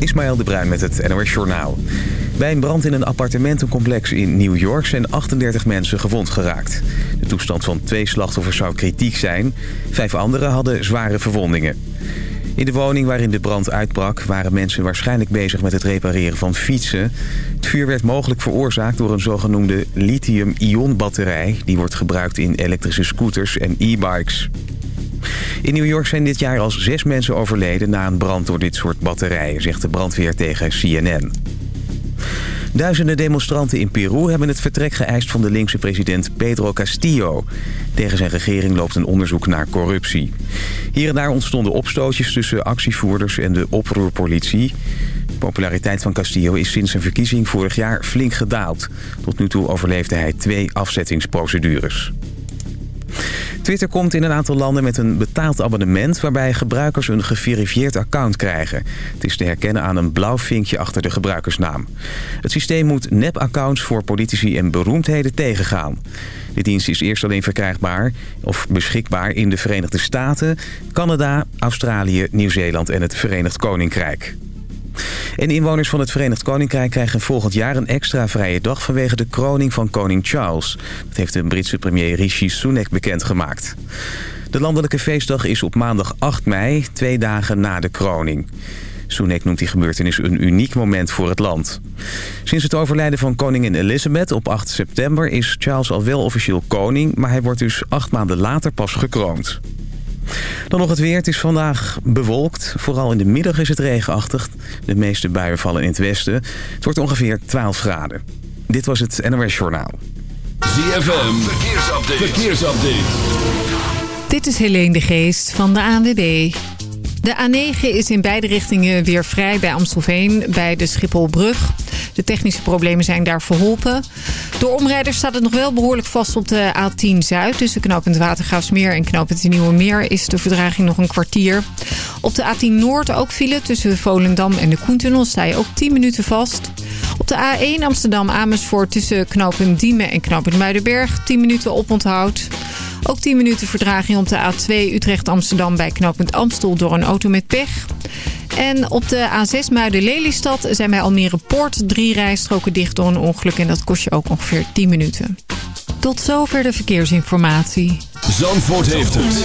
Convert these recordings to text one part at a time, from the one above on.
Ismaël de Bruin met het NOS Journaal. Bij een brand in een appartementencomplex in New York zijn 38 mensen gewond geraakt. De toestand van twee slachtoffers zou kritiek zijn. Vijf anderen hadden zware verwondingen. In de woning waarin de brand uitbrak waren mensen waarschijnlijk bezig met het repareren van fietsen. Het vuur werd mogelijk veroorzaakt door een zogenoemde lithium-ion batterij... die wordt gebruikt in elektrische scooters en e-bikes. In New York zijn dit jaar al zes mensen overleden na een brand door dit soort batterijen, zegt de brandweer tegen CNN. Duizenden demonstranten in Peru hebben het vertrek geëist van de linkse president Pedro Castillo. Tegen zijn regering loopt een onderzoek naar corruptie. Hier en daar ontstonden opstootjes tussen actievoerders en de oproerpolitie. De populariteit van Castillo is sinds zijn verkiezing vorig jaar flink gedaald. Tot nu toe overleefde hij twee afzettingsprocedures. Twitter komt in een aantal landen met een betaald abonnement... waarbij gebruikers een geverifieerd account krijgen. Het is te herkennen aan een blauw vinkje achter de gebruikersnaam. Het systeem moet nep-accounts voor politici en beroemdheden tegengaan. De dienst is eerst alleen verkrijgbaar of beschikbaar in de Verenigde Staten... Canada, Australië, Nieuw-Zeeland en het Verenigd Koninkrijk. En inwoners van het Verenigd Koninkrijk krijgen volgend jaar een extra vrije dag vanwege de kroning van koning Charles. Dat heeft de Britse premier Rishi Sunak bekendgemaakt. De landelijke feestdag is op maandag 8 mei, twee dagen na de kroning. Sunak noemt die gebeurtenis een uniek moment voor het land. Sinds het overlijden van koningin Elizabeth op 8 september is Charles al wel officieel koning... maar hij wordt dus acht maanden later pas gekroond. Dan nog het weer. Het is vandaag bewolkt. Vooral in de middag is het regenachtig. De meeste buien vallen in het westen. Het wordt ongeveer 12 graden. Dit was het NOS Journaal. ZFM. Verkeersupdate. Verkeersupdate. Dit is Helene de Geest van de ANWB. De A9 is in beide richtingen weer vrij bij Amstelveen, bij de Schipholbrug. De technische problemen zijn daar verholpen. Door omrijders staat het nog wel behoorlijk vast op de A10 Zuid. Tussen knooppunt Watergraafsmeer en knooppunt Nieuwe Meer is de verdraging nog een kwartier. Op de A10 Noord ook file tussen Volendam en de Koentunnel sta je ook 10 minuten vast. Op de A1 Amsterdam-Amersfoort tussen knooppunt Diemen en knooppunt Muidenberg 10 minuten oponthoud. Ook 10 minuten verdraging op de A2 Utrecht-Amsterdam bij knooppunt Amstel door een auto met pech. En op de A6 Muiden-Lelystad zijn bij Almere Poort drie rijstroken dicht door een ongeluk. En dat kost je ook ongeveer 10 minuten. Tot zover de verkeersinformatie. Zandvoort heeft het.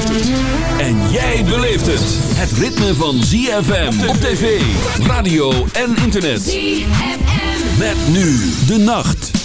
En jij beleeft het. Het ritme van ZFM op tv, radio en internet. ZFM. Met nu de nacht.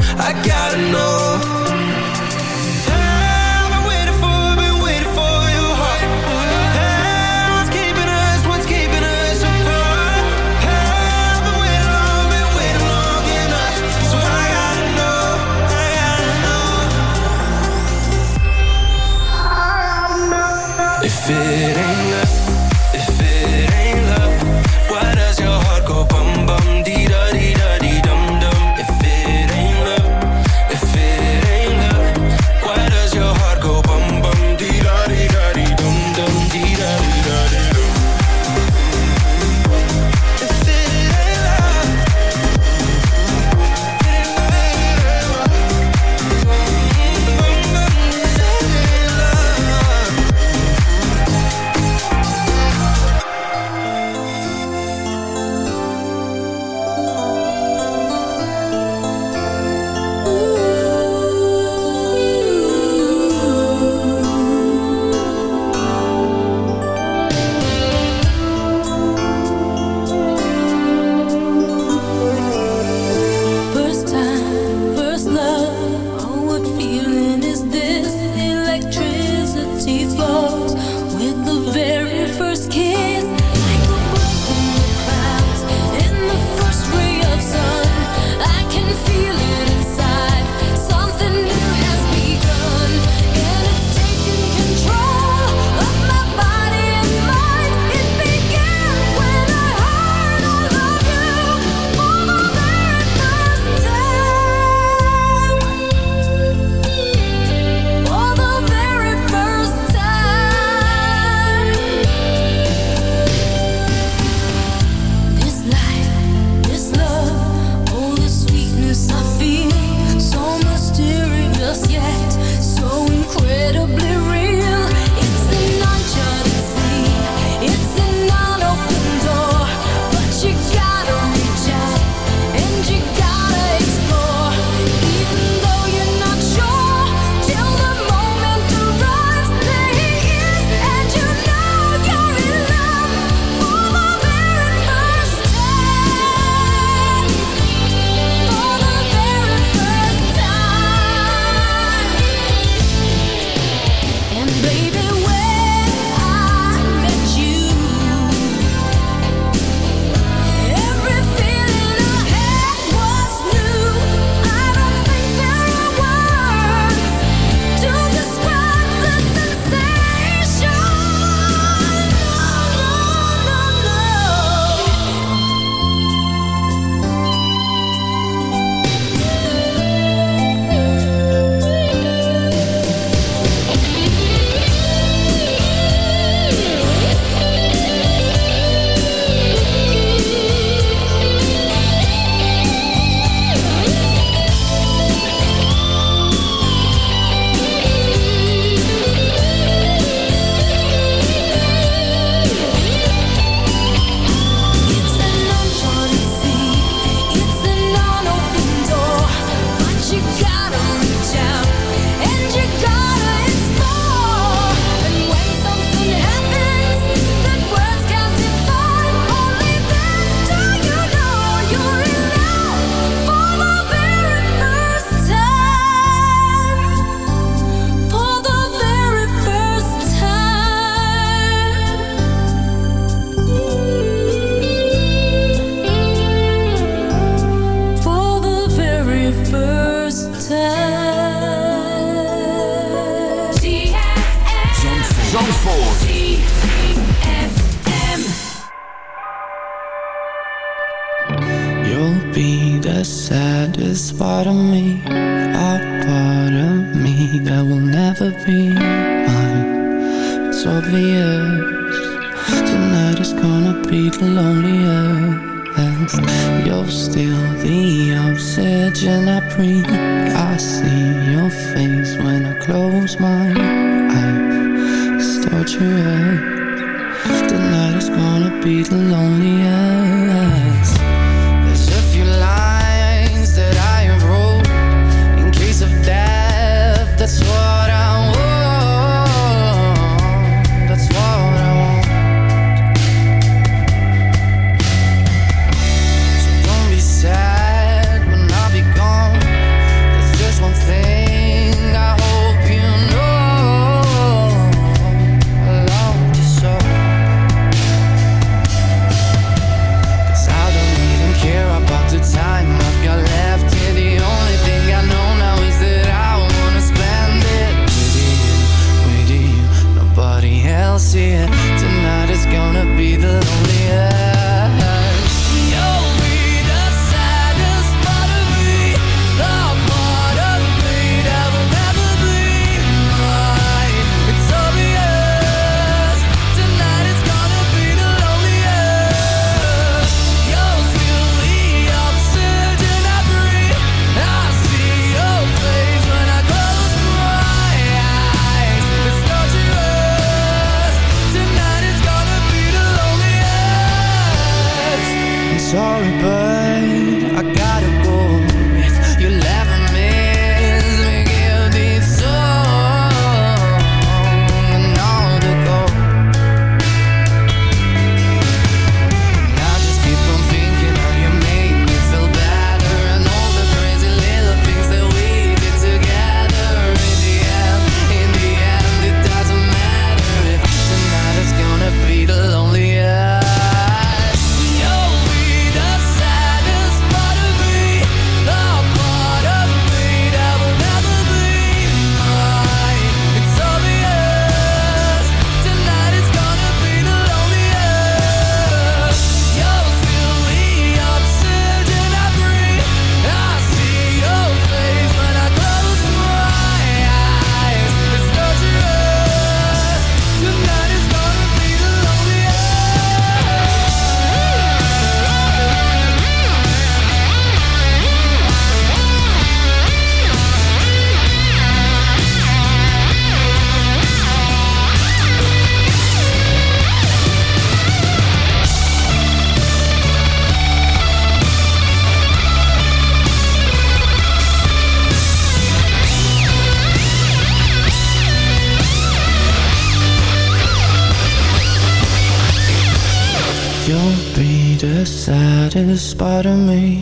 saddest part of me,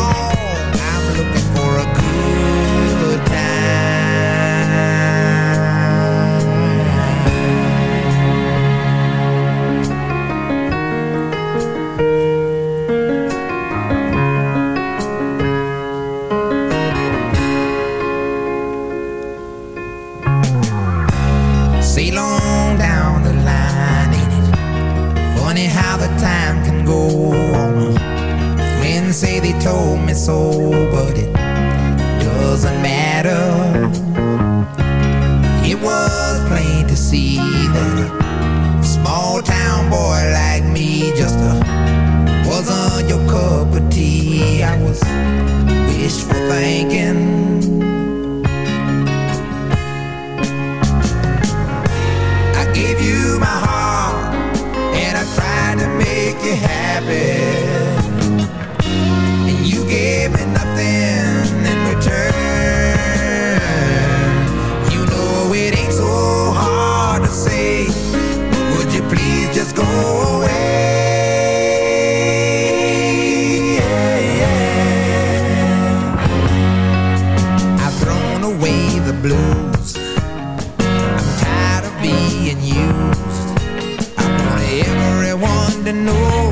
Told me so, but see that a small town boy like me just uh, wasn't your cup of tea. I was wishful thinking. I gave you my heart and I tried to make you happy. And you gave me nothing the. I'm tired of being used. I want everyone to know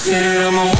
Say I'm a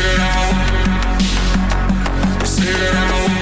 That that I'm a,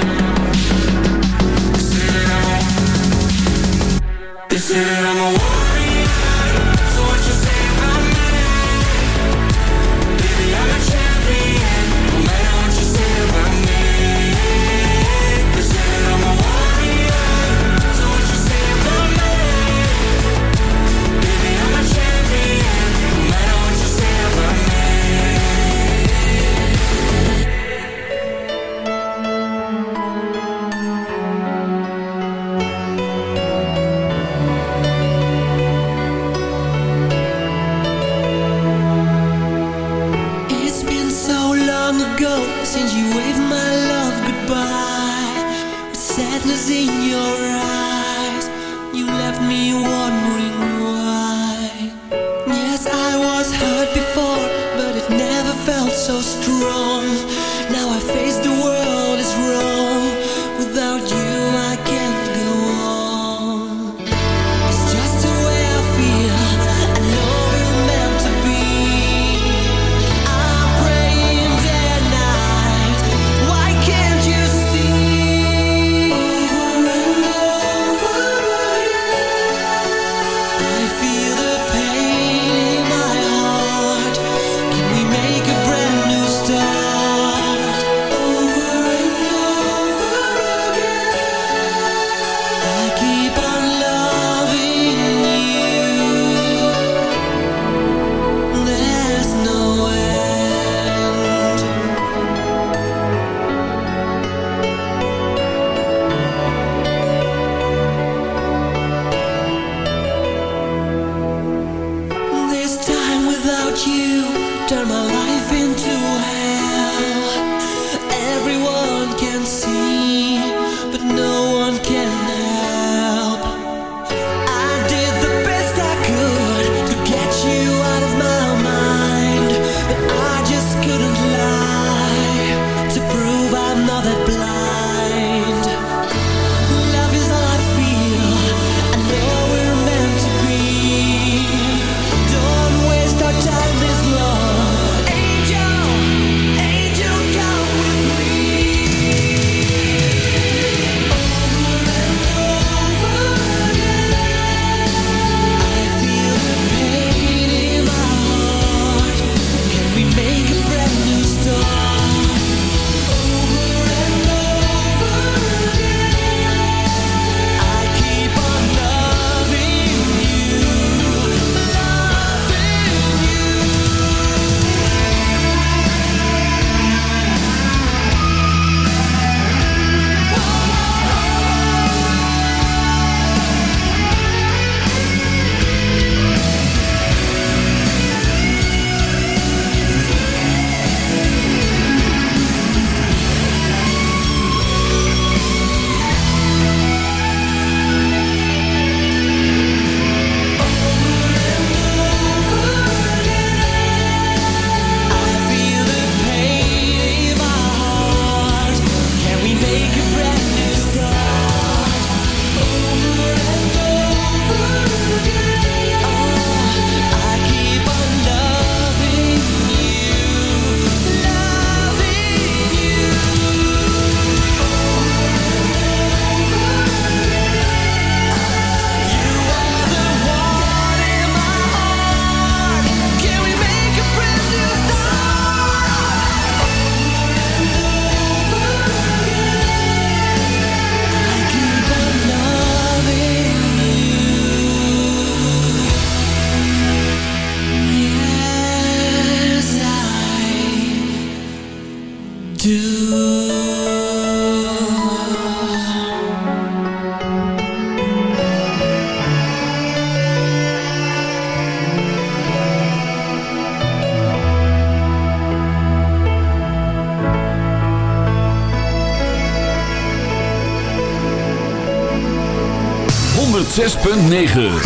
9.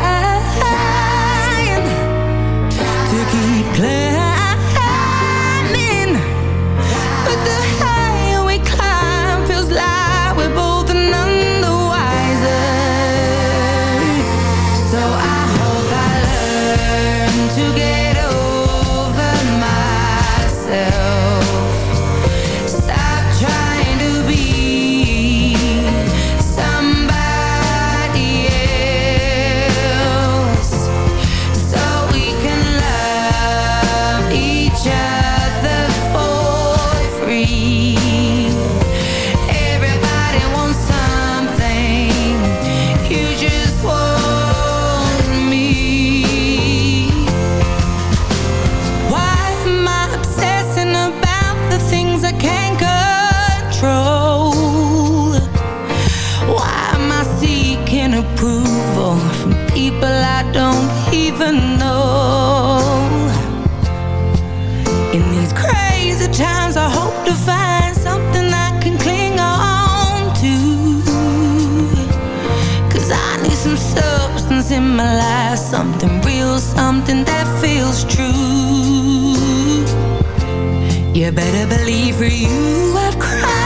Better believe for you I've cried.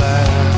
laugh